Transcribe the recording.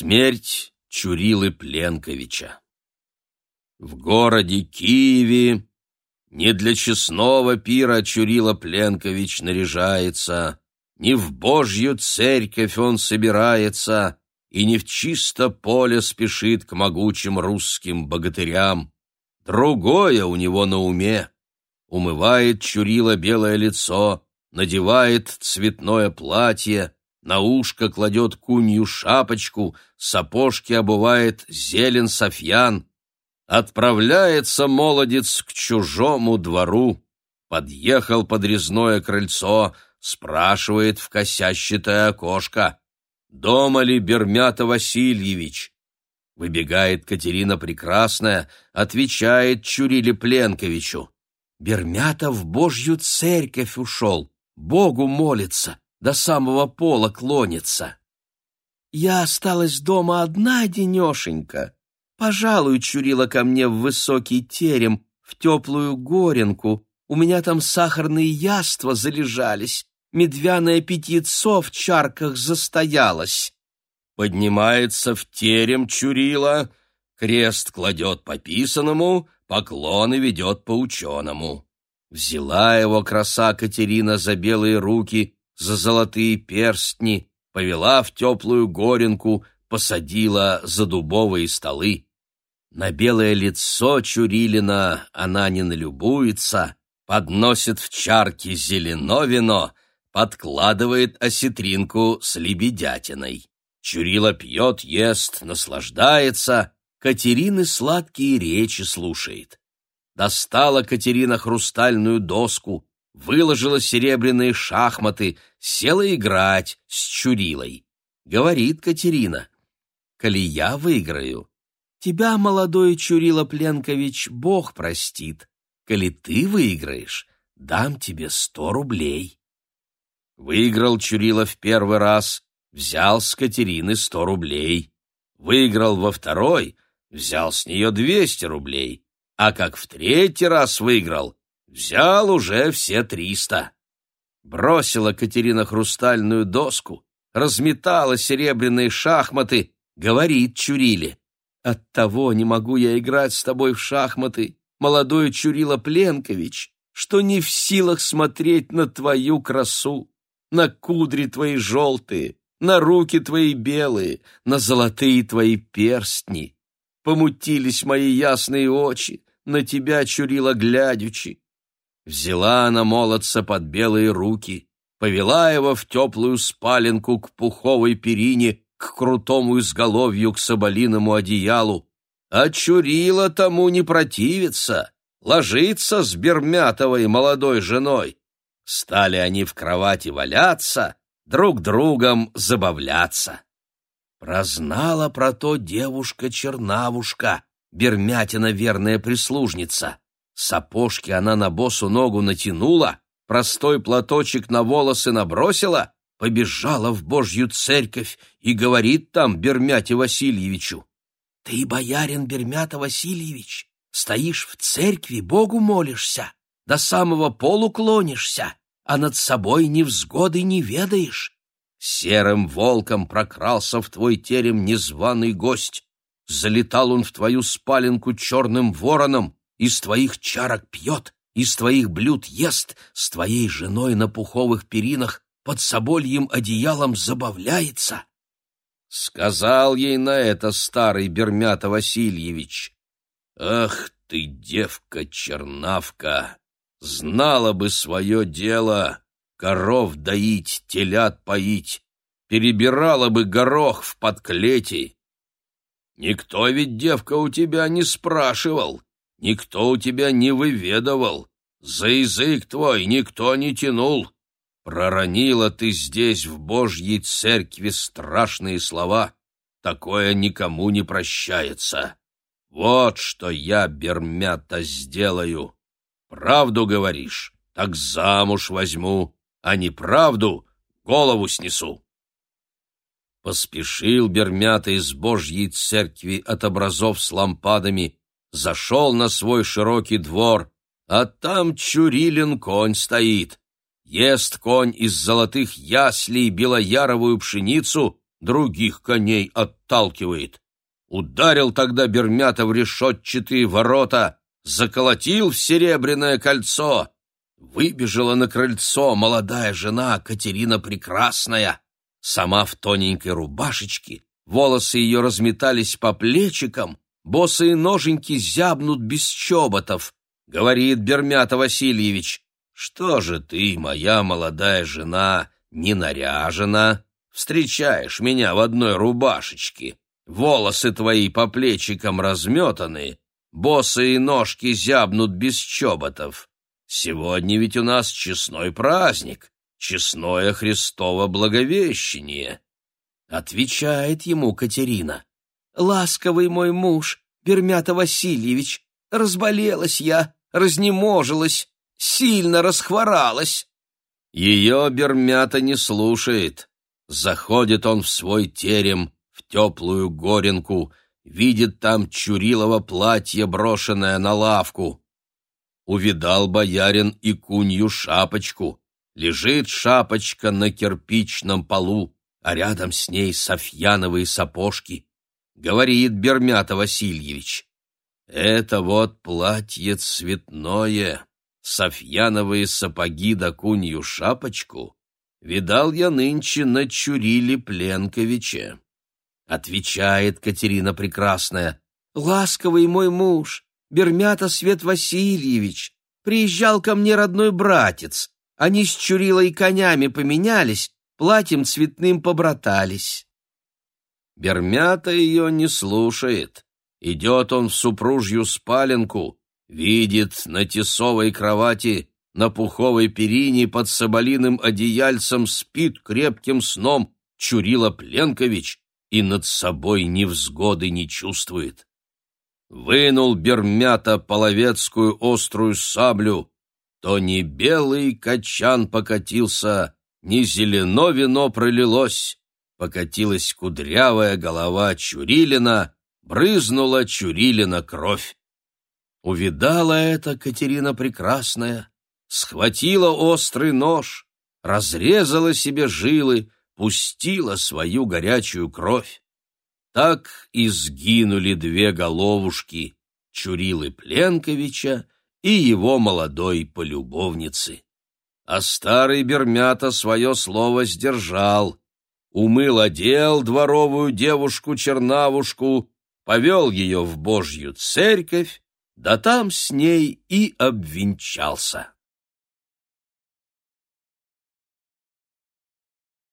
Смерть Чурилы Пленковича В городе Киеве не для честного пира Чурила Пленкович наряжается, не в Божью церковь он собирается, и не в чисто поле спешит к могучим русским богатырям. Другое у него на уме. Умывает Чурила белое лицо, надевает цветное платье, на ушко кладет кунью шапочку, сапожки обувает зелен софьян. Отправляется молодец к чужому двору. Подъехал под резное крыльцо, спрашивает в косящатое окошко. «Дома ли Бермята Васильевич?» Выбегает Катерина Прекрасная, отвечает Чуриле Пленковичу. «Бермята в Божью церковь ушел, Богу молится, до самого пола клонится. Я осталась дома одна денешенька. Пожалуй, чурила ко мне в высокий терем, в теплую горенку. У меня там сахарные яства залежались, медвяное питьецо в чарках застоялось. Поднимается в терем Чурила, крест кладет по писаному, поклоны ведет по ученому. Взяла его краса Катерина за белые руки, за золотые перстни, повела в теплую горенку, посадила за дубовые столы. На белое лицо Чурилина она не налюбуется, подносит в чарки зелено вино, подкладывает осетринку с лебедятиной. Чурила пьет, ест, наслаждается, Катерины сладкие речи слушает. Достала Катерина хрустальную доску, выложила серебряные шахматы, села играть с Чурилой. Говорит Катерина, «Коли я выиграю, тебя, молодой Чурила Пленкович, Бог простит. Коли ты выиграешь, дам тебе сто рублей». Выиграл Чурила в первый раз, взял с Катерины сто рублей. Выиграл во второй, взял с нее двести рублей. А как в третий раз выиграл, Взял уже все триста. Бросила Катерина хрустальную доску, разметала серебряные шахматы, говорит Чуриле. «Оттого не могу я играть с тобой в шахматы, молодой Чурила Пленкович, что не в силах смотреть на твою красу, на кудри твои желтые, на руки твои белые, на золотые твои перстни. Помутились мои ясные очи, на тебя, Чурила, глядячи. Взяла она молодца под белые руки, повела его в теплую спаленку к пуховой перине, к крутому изголовью, к соболиному одеялу. А Чурила тому не противится, ложится с Бермятовой молодой женой. Стали они в кровати валяться, друг другом забавляться. Прознала про то девушка-чернавушка, Бермятина верная прислужница. Сапожки она на босу ногу натянула, простой платочек на волосы набросила, побежала в Божью церковь и говорит там Бермяте Васильевичу. «Ты, боярин Бермята Васильевич, стоишь в церкви, Богу молишься, до самого полу клонишься, а над собой невзгоды не ведаешь. Серым волком прокрался в твой терем незваный гость. Залетал он в твою спаленку черным вороном, из твоих чарок пьет, из твоих блюд ест, с твоей женой на пуховых перинах под собольем одеялом забавляется. Сказал ей на это старый Бермята Васильевич. Ах ты, девка-чернавка, знала бы свое дело, коров доить, телят поить, перебирала бы горох в подклете. Никто ведь, девка, у тебя не спрашивал, Никто у тебя не выведывал, за язык твой никто не тянул. Проронила ты здесь, в Божьей церкви, страшные слова. Такое никому не прощается. Вот что я, Бермята, сделаю. Правду говоришь, так замуж возьму, а не правду голову снесу. Поспешил Бермята из Божьей церкви от образов с лампадами зашел на свой широкий двор, а там Чурилин конь стоит. Ест конь из золотых яслей белояровую пшеницу, других коней отталкивает. Ударил тогда Бермята в решетчатые ворота, заколотил в серебряное кольцо. Выбежала на крыльцо молодая жена Катерина Прекрасная, сама в тоненькой рубашечке, волосы ее разметались по плечикам, босые ноженьки зябнут без чоботов. Говорит Бермята Васильевич, что же ты, моя молодая жена, не наряжена? Встречаешь меня в одной рубашечке, волосы твои по плечикам разметаны, босые ножки зябнут без чоботов. Сегодня ведь у нас честной праздник, честное Христово благовещение. Отвечает ему Катерина. «Ласковый мой муж, Бермята Васильевич, разболелась я, разнеможилась, сильно расхворалась». Ее Бермята не слушает. Заходит он в свой терем, в теплую горенку, видит там Чурилово платье, брошенное на лавку. Увидал боярин и кунью шапочку. Лежит шапочка на кирпичном полу, а рядом с ней софьяновые сапожки. Говорит Бермята Васильевич, «Это вот платье цветное, софьяновые сапоги да кунью шапочку видал я нынче на Чуриле Пленковиче». Отвечает Катерина Прекрасная, «Ласковый мой муж, Бермята Свет Васильевич, приезжал ко мне родной братец, они с Чурилой конями поменялись, платьем цветным побратались. Бермята ее не слушает. Идет он в супружью спаленку, видит на тесовой кровати, на пуховой перине под соболиным одеяльцем спит крепким сном Чурила Пленкович и над собой невзгоды не чувствует. Вынул Бермята половецкую острую саблю, то не белый качан покатился, ни зелено вино пролилось, покатилась кудрявая голова Чурилина, брызнула Чурилина кровь. Увидала это Катерина Прекрасная, схватила острый нож, разрезала себе жилы, пустила свою горячую кровь. Так и сгинули две головушки Чурилы Пленковича и его молодой полюбовницы. А старый Бермята свое слово сдержал. Умыл одел дворовую девушку-чернавушку, повел ее в Божью церковь, да там с ней и обвенчался.